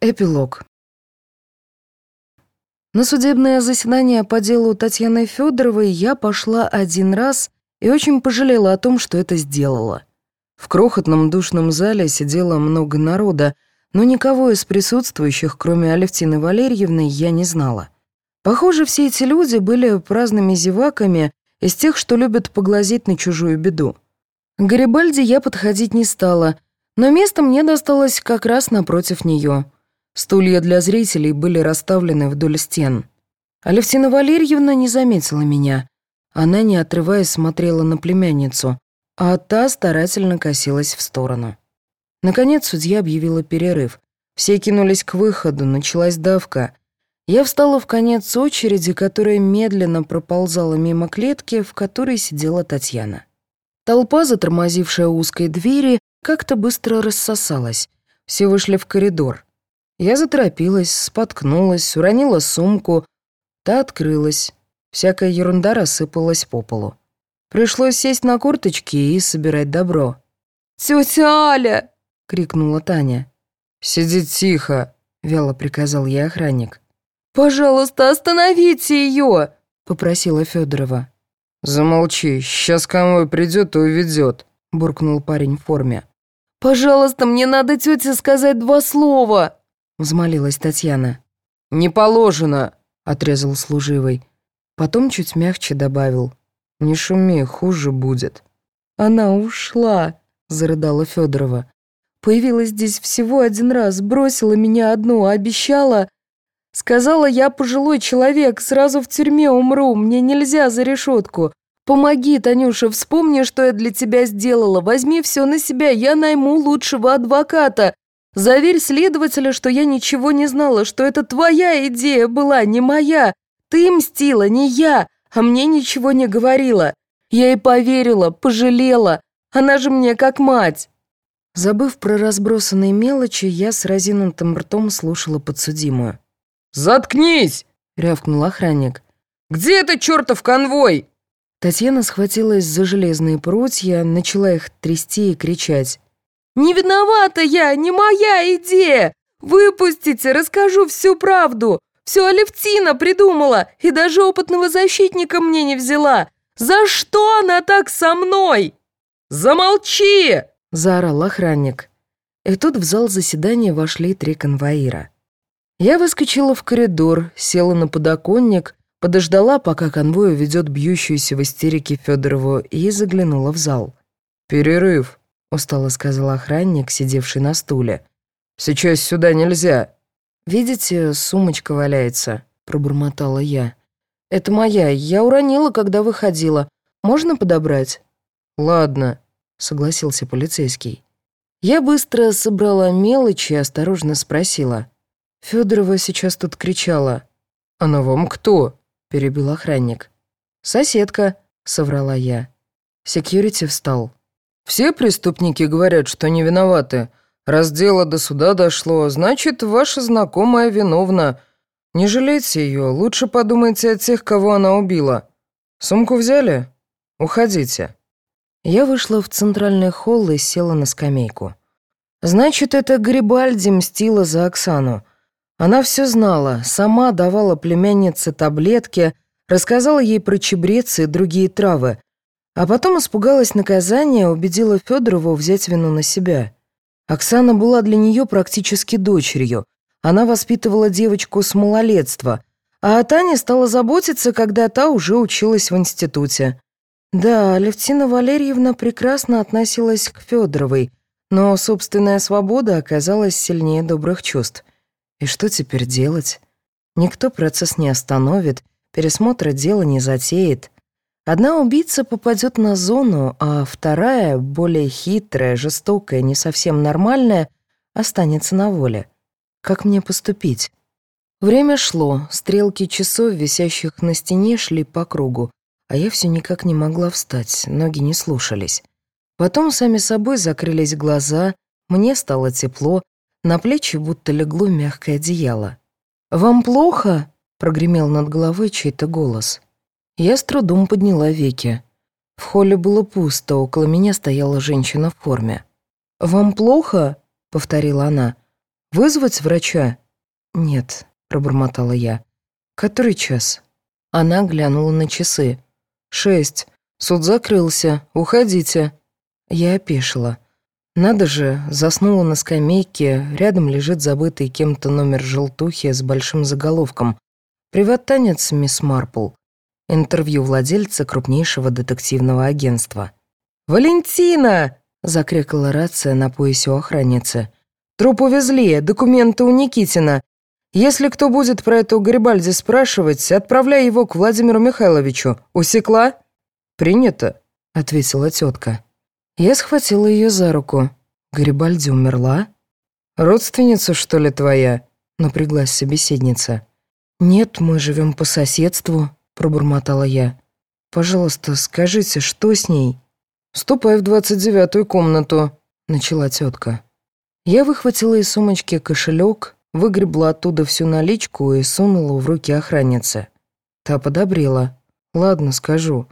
Эпилог. На судебное заседание по делу Татьяны Федоровой я пошла один раз и очень пожалела о том, что это сделала. В крохотном душном зале сидело много народа, но никого из присутствующих, кроме Алевтины Валерьевны, я не знала. Похоже, все эти люди были праздными зеваками из тех, что любят поглазеть на чужую беду. К Гарибальди я подходить не стала, но место мне досталось как раз напротив нее — Стулья для зрителей были расставлены вдоль стен. Алевтина Валерьевна не заметила меня. Она, не отрываясь, смотрела на племянницу, а та старательно косилась в сторону. Наконец судья объявила перерыв. Все кинулись к выходу, началась давка. Я встала в конец очереди, которая медленно проползала мимо клетки, в которой сидела Татьяна. Толпа, затормозившая узкой двери, как-то быстро рассосалась. Все вышли в коридор. Я заторопилась, споткнулась, уронила сумку. Та открылась. Всякая ерунда рассыпалась по полу. Пришлось сесть на корточки и собирать добро. «Тетя Аля!» — крикнула Таня. «Сиди тихо!» — вяло приказал ей охранник. «Пожалуйста, остановите ее!» — попросила Федорова. «Замолчи, сейчас конвой придет и уведет», — буркнул парень в форме. «Пожалуйста, мне надо тете сказать два слова!» — взмолилась Татьяна. «Не положено!» — отрезал служивый. Потом чуть мягче добавил. «Не шуми, хуже будет». «Она ушла», — зарыдала Федорова. «Появилась здесь всего один раз, бросила меня одну, обещала...» «Сказала, я пожилой человек, сразу в тюрьме умру, мне нельзя за решетку. Помоги, Танюша, вспомни, что я для тебя сделала, возьми все на себя, я найму лучшего адвоката. Заверь следователя, что я ничего не знала, что это твоя идея была, не моя. Ты мстила, не я, а мне ничего не говорила. Я ей поверила, пожалела. Она же мне как мать». Забыв про разбросанные мелочи, я с разинутым ртом слушала подсудимую. «Заткнись!» — рявкнул охранник. «Где это чертов конвой?» Татьяна схватилась за железные прутья, начала их трясти и кричать. «Не виновата я, не моя идея! Выпустите, расскажу всю правду! Все Алевтина придумала и даже опытного защитника мне не взяла! За что она так со мной?» «Замолчи!» – заорал охранник. И тут в зал заседания вошли три конвоира. Я выскочила в коридор, села на подоконник, подождала, пока конвой уведет бьющуюся в истерике Федорову, и заглянула в зал. «Перерыв», — устало сказал охранник, сидевший на стуле. «Сейчас сюда нельзя». «Видите, сумочка валяется», — пробормотала я. «Это моя, я уронила, когда выходила. Можно подобрать?» «Ладно», — согласился полицейский. Я быстро собрала мелочи и осторожно спросила. Федорова сейчас тут кричала. «Она вам кто?» — перебил охранник. «Соседка», — соврала я. Секьюрити встал. Все преступники говорят, что не виноваты. Раз дело до суда дошло, значит, ваша знакомая виновна. Не жалейте ее, лучше подумайте о тех, кого она убила. Сумку взяли? Уходите». Я вышла в центральный холл и села на скамейку. Значит, это Грибальди мстила за Оксану. Она все знала, сама давала племяннице таблетки, рассказала ей про чебрецы и другие травы, а потом испугалась наказания, убедила Федорову взять вину на себя. Оксана была для нее практически дочерью. Она воспитывала девочку с малолетства, а Таня стала заботиться, когда та уже училась в институте. Да, Левтина Валерьевна прекрасно относилась к Федоровой, но собственная свобода оказалась сильнее добрых чувств. И что теперь делать? Никто процесс не остановит, пересмотра дела не затеет. Одна убийца попадет на зону, а вторая, более хитрая, жестокая, не совсем нормальная, останется на воле. Как мне поступить? Время шло, стрелки часов, висящих на стене, шли по кругу, а я все никак не могла встать, ноги не слушались. Потом сами собой закрылись глаза, мне стало тепло, на плечи будто легло мягкое одеяло. «Вам плохо?» — прогремел над головой чей-то голос. Я с трудом подняла веки. В холле было пусто, около меня стояла женщина в форме. «Вам плохо?» — повторила она. Вызвать врача?» «Нет», — пробормотала я. «Который час?» Она глянула на часы. «Шесть. Суд закрылся. Уходите». Я опешила. Надо же, заснула на скамейке, рядом лежит забытый кем-то номер желтухи с большим заголовком. «Приват-танец, мисс Марпл». Интервью владельца крупнейшего детективного агентства. «Валентина!» — закрикала рация на поясе охранницы. «Труп увезли, документы у Никитина. Если кто будет про эту Гарибальди спрашивать, отправляй его к Владимиру Михайловичу. Усекла?» «Принято», — ответила тетка. Я схватила ее за руку. Гарибальди умерла? «Родственница, что ли, твоя?» — напряглась собеседница. «Нет, мы живем по соседству», — пробормотала я. «Пожалуйста, скажите, что с ней?» «Ступай в двадцать девятую комнату», — начала тетка. Я выхватила из сумочки кошелек, выгребла оттуда всю наличку и сунула в руки охраннице. Та подобрела. «Ладно, скажу.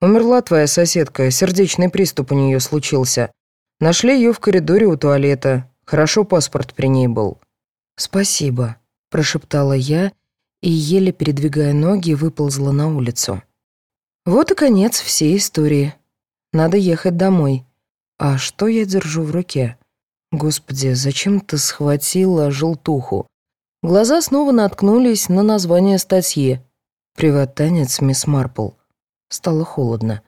Умерла твоя соседка, сердечный приступ у нее случился. Нашли ее в коридоре у туалета. Хорошо паспорт при ней был». «Спасибо», — прошептала я и, еле передвигая ноги, выползла на улицу. Вот и конец всей истории. Надо ехать домой. А что я держу в руке? Господи, зачем ты схватила желтуху? Глаза снова наткнулись на название статьи. «Приват-танец, мисс Марпл». Стало холодно.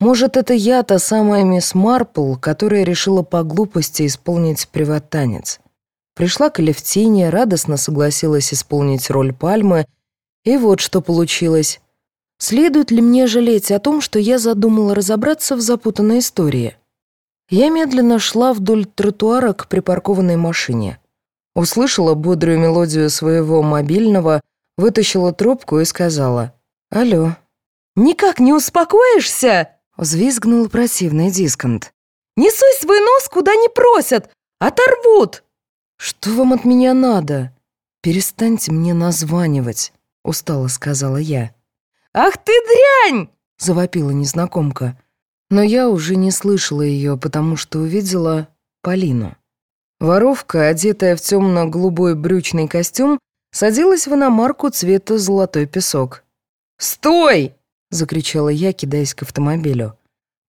Может, это я та самая мисс Марпл, которая решила по глупости исполнить приват-танец. Пришла к Алевтине, радостно согласилась исполнить роль Пальмы, и вот что получилось. Следует ли мне жалеть о том, что я задумала разобраться в запутанной истории? Я медленно шла вдоль тротуара к припаркованной машине. Услышала бодрую мелодию своего мобильного, вытащила трубку и сказала «Алло». «Никак не успокоишься?» — взвизгнул противный дисконт. «Не суй свой нос, куда не просят! Оторвут!» «Что вам от меня надо? Перестаньте мне названивать», — устало сказала я. «Ах ты дрянь!» — завопила незнакомка. Но я уже не слышала ее, потому что увидела Полину. Воровка, одетая в темно-голубой брючный костюм, садилась в иномарку цвета золотой песок. «Стой!» — закричала я, кидаясь к автомобилю.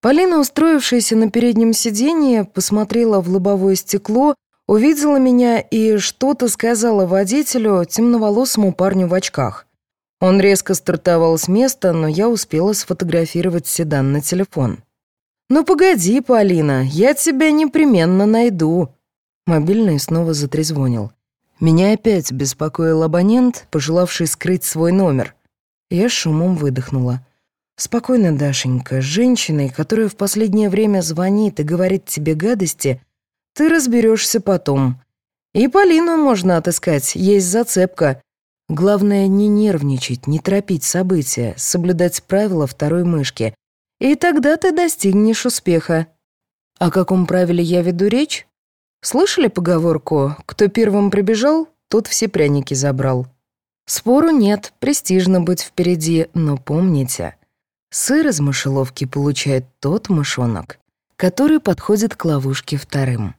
Полина, устроившаяся на переднем сиденье, посмотрела в лобовое стекло, увидела меня и что-то сказала водителю, темноволосому парню в очках. Он резко стартовал с места, но я успела сфотографировать седан на телефон. «Ну погоди, Полина, я тебя непременно найду». Мобильный снова затрезвонил. Меня опять беспокоил абонент, пожелавший скрыть свой номер. Я шумом выдохнула. «Спокойно, Дашенька, женщиной, которая в последнее время звонит и говорит тебе гадости, ты разберешься потом. И Полину можно отыскать, есть зацепка. Главное, не нервничать, не торопить события, соблюдать правила второй мышки. И тогда ты достигнешь успеха. О каком правиле я веду речь? Слышали поговорку «Кто первым прибежал, тот все пряники забрал». Спору нет, престижно быть впереди, но помните, Сыр из мышеловки получает тот мышонок, который подходит к ловушке вторым.